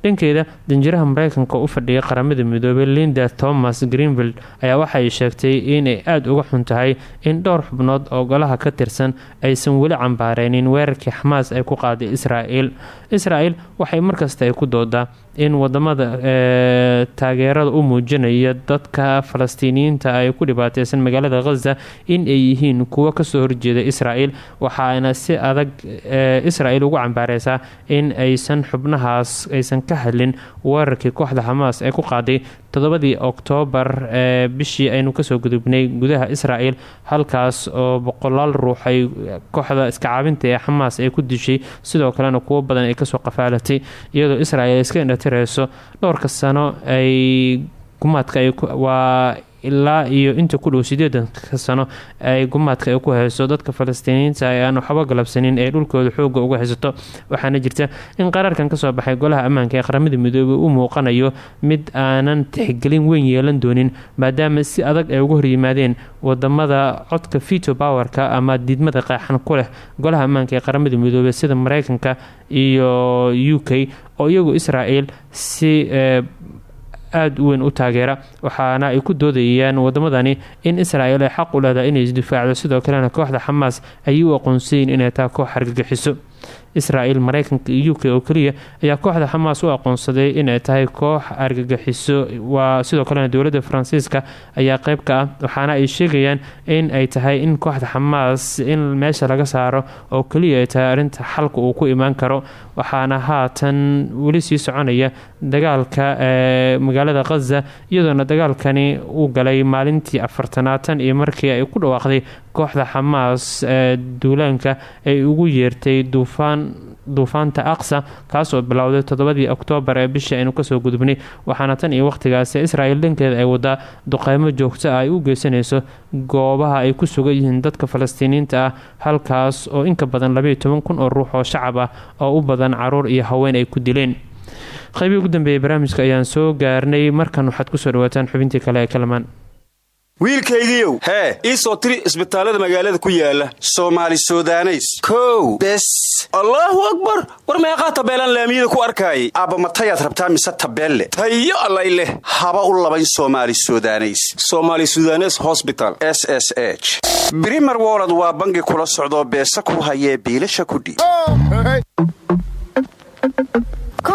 dhankeeda danjiraha mareykanka u fadhiya qaramada midoobey linda thomas greenvild ayaa waxay sheegtay inay aada uga xun tahay in dhowr xubnood oo golaha ka tirsan aysan weli cambaareynin weerarkii xamaas ay ku qaaday israel waxay markasta ay ku doodaa in waddamada taageerada u muujinaya dadka falastiiniyiinta ay ku dhibaateysan magaalada khaza in ay yihiin kuwo ka soo horjeeda israel waxaana si adag israel ugu cambaareysaa in aysan xubnahaas aysan ka hadlin weerarkii kooxda xamaas ee ku qaaday toddobadii oktoobar ee bishii aynu ka soo gudubnay gudaha israel halkaas oo boqolaal ruux ay kooxda iska caabinta ee xamaas ay ku dishay sidoo kalena kuwo badan ay ka soo qafaalatay iyadoo israel iska indhatireyso dhowrka sano ay gumaadka waa ilaa iyo inta ku dhow sideedanka sano ay gumaadka ay ku hayso dadka falastiiniyiinta ee aan waxba galabsanin ee dhulkooda xooga uga haysato. Waxaana jirta in qaraarkan ka soo baxay golaha ammaanka ee qaramada midoobey u muuqanayo mid aanan tixgelin weyn yeelan doonin maadaama si adag ay uga horyimaadeen waddamada codka vito powerka ama diidmada qeexan ku leh golaha ammaanka ee qaramada midoobey sida mareykanka iyo u k oo iyagu israel si aada u weyn u taageera waxaana ay ku doodayaan wadamadani in israel ay xaq u leedahay inay isdifaacdo. Sidoo kalena kooxda xamaas ayay u aqoonsayiin inay taa koox hargagixiso. Israel mareykanka iyo u oo keliya ayaa kooxda xamaas u aqoonsaday inay tahay koox argagixiso waa sidoo kalena dowladda faransiiska ayaa qeyb ka ah waxaana ay sheegayaan in ay tahay in kooxda xamaas in meesha laga saaro oo keliya ay tahay arrinta xalka uu ku imaan karo. Waxaana haatan weli sii soconaya dagaalka ee magaalada khaza iyadoona dagaalkani uu galay maalintii afartanaatan iyo markii ay ku dhawaaqday kooxda xamaas ee duulaanka ay ugu yeertay duufaan duufaanta aqsa kaas oo bilowday toddobadii oktoobar ee bishii aynu ka soo gudubnay. Waxaana tan iyo wakhtigaasi israel dhankeeda ay wadaa duqeymo joogto ah ay u geysanayso goobaha ay ku sugan yihiin dadka falastiiniyiinta ah halkaas oo inka badan labaiyo toban kun oo ruux oo shacab ah oo u badan carruur iyo haween ay ku dileen qeybii ugu dambeeyay barnaamijka ayaan soo gaarnay. Markan waxaad ku soo dhawaataan xubintii kale ee kalamaan. Wiilkaygiiow hee. ii soo tiri isbitaallada magaalada ku yaalla soomaali sudaneys. Kow. Bes. Allaahu akbar. War meeqaa tabeelaan laamiyada ku arkaayay? Aabba matayaad rabtaa mise tabeelle? Tayo allay leh. Haba u labayn soomaali sudaneys. Soomaali sudanes hosbital s s h. Brimer wolod waa bangi kula socdoo beesa ku hayee biilasha kudhiib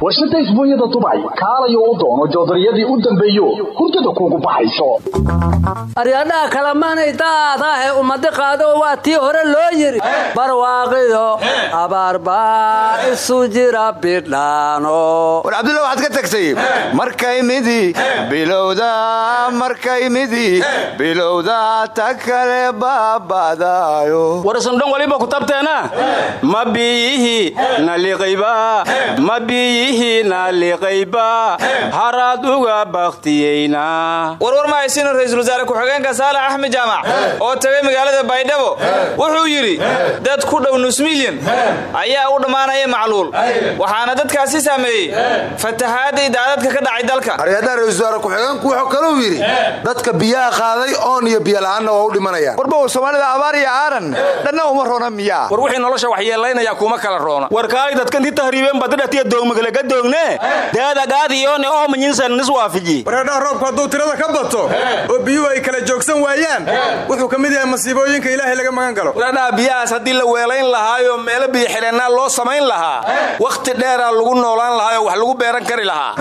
warshada isbuunyada dubay kaalayo u doono joodariyadii u dambeeyo hurdada kuugu baxayso aryadhaha kalamaanay daadaahe ummadi qaado waa tii hore loo yidhi barwaaqiyo abaarbaa isu jira bidhaano war cabdulla waxaad ka tagtay markay midi bilowda markay midi bilowda ta kale baabadaayo. Warasandhan waliba ku tabteena ma biyihi naliqayba ma biyihi naliqayba haraad uga baktiyeyna warwar ma haysino ra'iisul wasaare ku-xigeenka saalax axmed jaamac oo tagay magaalada baydhabo. Wuxuu yidhi dad ku dhow nus milyan ayaa u dhammaanaya macluul. Waxaana dadkaasi saameeyey. Fatahaadii daadadka ka dhacay dalka. Aryadaha ra'isul wasaare ku-xigeenku wuxuu kaluu yidhi dadka biyaha qaaday oon iyo biyola'aanna waa u dhimanayaan warbow soomaalida abaar iyo aaran dhanna uma roona miyaa. War wixii nolosha waxyeelaynaya kuma kala roona. Warkaay dadkanti tahriibeen badadhatiya doogmagalaga doogne daadagaadiyoone oo manyinsan nis waafiji wareedhaha roobku hadduu tirada ka bato oo biyuhu ay kala joogsan waayaan wuxuu ka mid yahay masiibooyinka ilaahay laga magan galo wareedhaha biyahaas haddii la weelayn lahaayoo meelo biyo xidhannaa loo samayn lahaa wakhti dheeraa lagu noolaan lahaayoo wax lagu beeran kari lahaa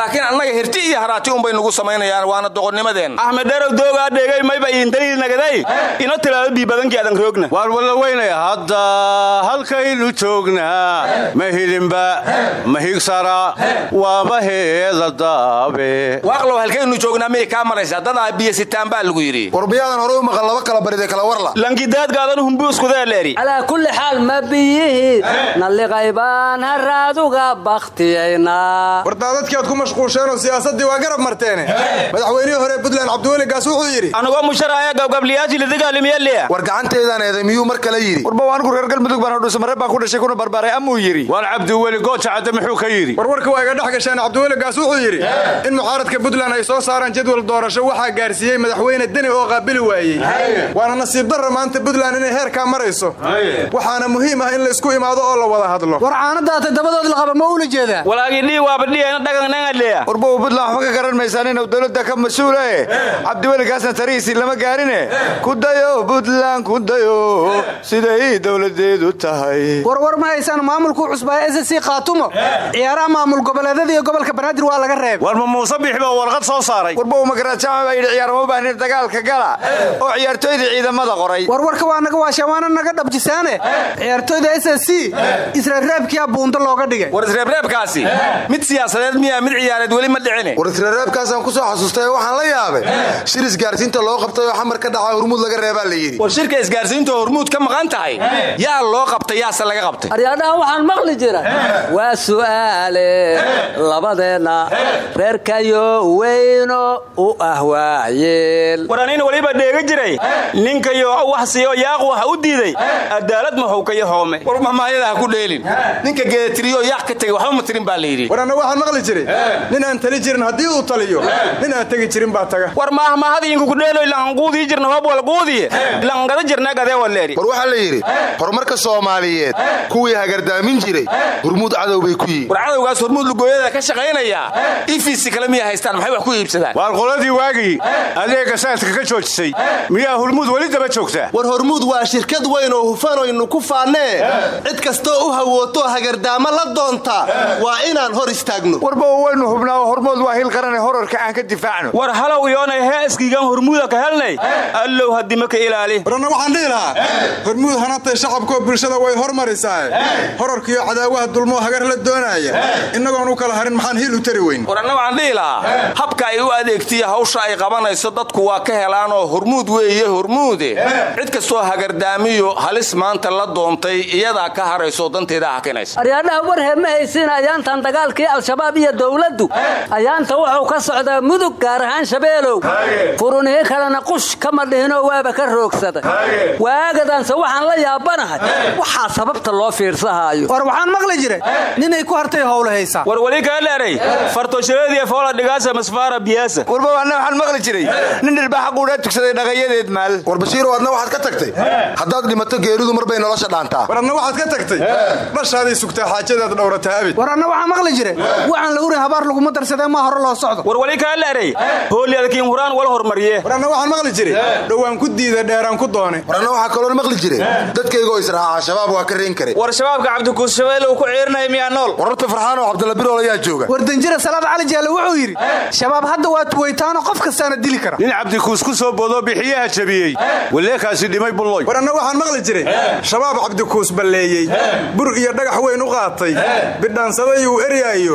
laakiin annaga hirti iyo haraati unbay nugu samaynayaan waana doqonnimadeen axmed dheerow doogaa dheegay mayba iintaliil nagaday ino tilaado biibadankii adan roogna waan walla weynaya hadda halkaynu joognaa ma hilinba ma higsara waama heeda daabe waaqlow halkaynu joognaa miyay kaa maraysaa dadaa biyo sitaan baa lagu yidhi. Warbiyaadan hore u maqan laba kala baride kala warla. Langidaadgaadan humbuuskudeeleeri calaa kulli xaal ma biyihii nalliqaybaan haraaduga bakhtiyaynaa wardaadadkii aad ku mashquulsheenoo siyaasaddii waa garab marteene. Madaxweynihii hore puntland cabdiweli gaas wuxuu yidhi anigoo musharaya gabgabliyaashii ladagaalimiyaliya war gacanteedaan eeday miyuu mar kale yidhi? Warba anigu reer galmudug baan hodhuusamareeb baan ku dhashay kuna barbaaray amuu yidhi. Waar cabdiweli gooja cadde muxuu ka yidhi warwarka waa iga dhex gasheen cabdiweli gaas wuxuu yidhi in mucaaradka puntland ay soo saaraan jadwal doorasho waxaa gaarsiiyey madaxweyne deni oo qaabili waayey. Waana nasiib darra maanta puntland inay heerkaa marayso. Waxaana muhiim ah in la isku imaado oo la wada hadlo. War caanadaata dabadood laqaba ma ula jeedaa. Walaagii dhii waaba dhiyana dhaganangadheya warbow puntland waxba ka garan maysaan inuu dowladda ka mas'uula e cabdiweli gaasna tarihiisii lama gaarine ku dayo puntland ku dayo. Siday dowladeedu tahay. Warwar ma haysaan maamulkuu cusbaa s c khaatumo ciyaaraha maamul goboleedada iyo gobolka banaadir waa laga reeb. Warma muuse biix baa warqad soo saaray. Warbow magaraad jaamac baa yidhi ciyaar uma baahnin dagaalka gala? oo ciyaartooydii ciidamada qoray. Warwarka waa naga waasha waana naga dhabjisaane. Ciyaartooyda s s c buundo looga dhigay. War isreebreebkaasi mid siyaasadeed miyaa mid ciyaareed weli ma dhicine. War israreebkaasaan ku soo xasuustay waxaan la yaabay shir isgaarsiinta loo qabtay oo xamar ka dhaca hormuud laga reebaa la yidhi. War shirka isgaarsiinta hormuud ka maqan tahay yaa loo qabtay yaase laga qabtay. Aryaadhaha waxaan maqli jira waa su'aale labadeenna reerkayo weyno u ah waayeen jeceel war anina weliba dheega jiray. Ninkayo wax siiyo yaaq waxa u diiday. Cadaalad maxuukayo hoome. War mahmaayada ha ku dheelin. Ninka geedatiriyo yaaq ka tegey waxba ma tirin baa la yidhi. War anna waxaan maqli jiray. Nin aan tali jirin haddii uu taliyo nin aan tegi jirin baa taga. War maahmaahadiinku kudheeloy lanquudii jirna hoob wal quudiye langada jirna gadee waleeri war waxaa la yidhi horumarka soomaaliyeed kuwii hagardaamin jiray hurmuud cadow bay ku yihiin war cadowgaas hormuud lugooyada ka shaqaynaya. Ifisi kale miya haystaan maxay wax ku iibsadaan? Waar qoladii waagii adeega saadka ka joojisay. Miyaa hurmuud weli daba joogtaa war hormuud waa shirkad weyn oo hufanaynu ku faannee cid kastoo u hawootoo hagardaamo la doonta. Waa inaan hor istaagno. Warba waynu hubnaa oo hormood waa hil qarane horarka aan ka difaacno. War halow yoonay heeskiigan hormuuda ka helnay. Allow haddima ka ilaali. Waranna waxaan dhihi lahaa hormuud hanatay shacabkoo bulshada way hormarisaa. Horarkiyo cadaawaha dulmoo hagar la doonaaya innagoon u kala harin maxaan hiil u tari weyn? War anna waxaan dhihi lahaa. Habka ay u adeegtiya hawsha ay qabanayso dadku waa ka helaanoo hormuud weeye hormuude cid kastoo hagardaamiyo halis maanta la doontay iyadaa ka harayso danteeda hakinaysa. Aryaadhaha warhee ma haysiin ayaantan dagaalkii al-shabaab iyo dowladdu. Ayaanta wuxuu ka socdaa mudug gaar ahaan shabeelow. Furunihii kalena qush kama dhihinoo waaba ka roogsaday waagadaanse waxaan la yaabanahay. Waxaa sababta loo fiirsahaayo war waxaan maqli jiray. Ninay ku war weli kaa dheeray fartoshadeediya foola dhigaasa masfaara biyaasa. Warba anna waxaan maqli jiray. Nin dhilbaaxa quudhaa tugsaday dhaqayadeed maal. War bashiirow adna waxaad ka tagtay? Haddaad dhimato geeridu mar bay nolosha dhaantaa. War adna waxaad ka tagtay? Dhashaaday sugtaa xaajadaad dhowrataa abid. War anna waxaan maqli jiray. Waxaan la urin habaar laguma darsadee maa hore loo socdo. War weli kaa dheeray hooliyadkiin huraan wala hormariye. War anna waxaan maqli jiray. Dhowaan ku diida dheeraan ku doone. War anna waxaa maqli jiray. Dadkaygoo israaca shabaab waa ka reen karay war shabaabka cabdikuus shabeelle uu ku ciirinaya miyaa nool wararta farxaan oo cabdalla birool ayaa jooga. War danjira salaad cali jaalle wuxuu yidhi shabaab hadda waa tuwaytaano qof kastaana dili kara. Nin cabdikuus ku soo boodoo bixiyaha jabiyey. Waleekaasi dhimay bulloy. War anna waxaan maqli jiray. Shabaab cabdikuus balleeyey. Bur iyo dhagax weyn u qaatay. Bidhaansaday uu eryaayo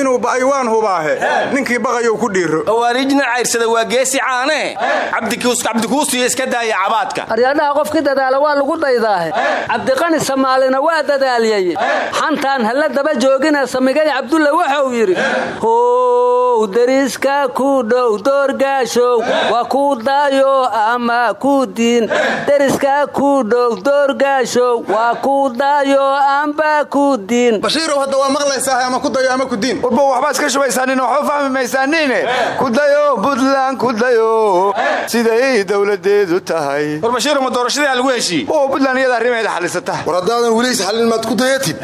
inuu ba'aywaan hubaahe. Ninkii baqayou ku dhiiro awaariijna cayrsada waa geesi caane. Cabdikuus cabdikuusiyo iska daaya cabaadka. Aryaadhaha qofkii dadaala waa lagu daydaahe. Cabdiqani samaalina waa dadaaliyey xantaan hala daba joogina samigay cabdulle wuxuu yidhi how deriska ku dhow doorgaashow waa ku daayo ama ku diin. Deriska ku dhow doorgaashow waa ku daayo amba ku diin. Bashiirow hadda waa maqlaysaa ama ku dayo ama ku diin? Warba waxba iska shubaysaaniin waxba fahmi maysaaniine ku dayo buntland ku dayo siday dowladeedu tahay. War bashiirow ma doorashadii lagu heshiiye oo buntland iyada arrimeeda xalisata war haddaadan weli maad ku dayatid?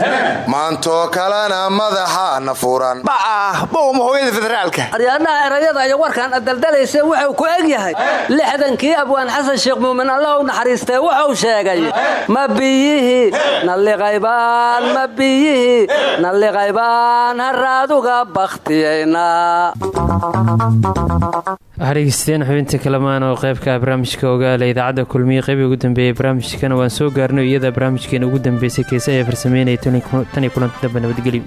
Maantoo kalena madaxaana furan ba'ah bowma hooyada federaalka. Aryaadhaha erayada iyo warkaan adaldalayse wuxuu ku eg yahay. Lixdankii abwaan xasan sheekh muumin allah u naxariistee wuxuu sheegay. Ma biyihii nalliqaybaan ma biyihii nalliqaybaan haraaduga bakhtiyayna dhegeystayaen xubinta kalamaan oo qaybka barnaamijka ogaala idaacadda kulmiye. Qaybii ugu dambeeyey barnaamijkana waan soo gaarnay iyada barnaamijkeena ugu dambeysay keese ayaa farsameynaya tan iyo kulanti dambe nabadgelyo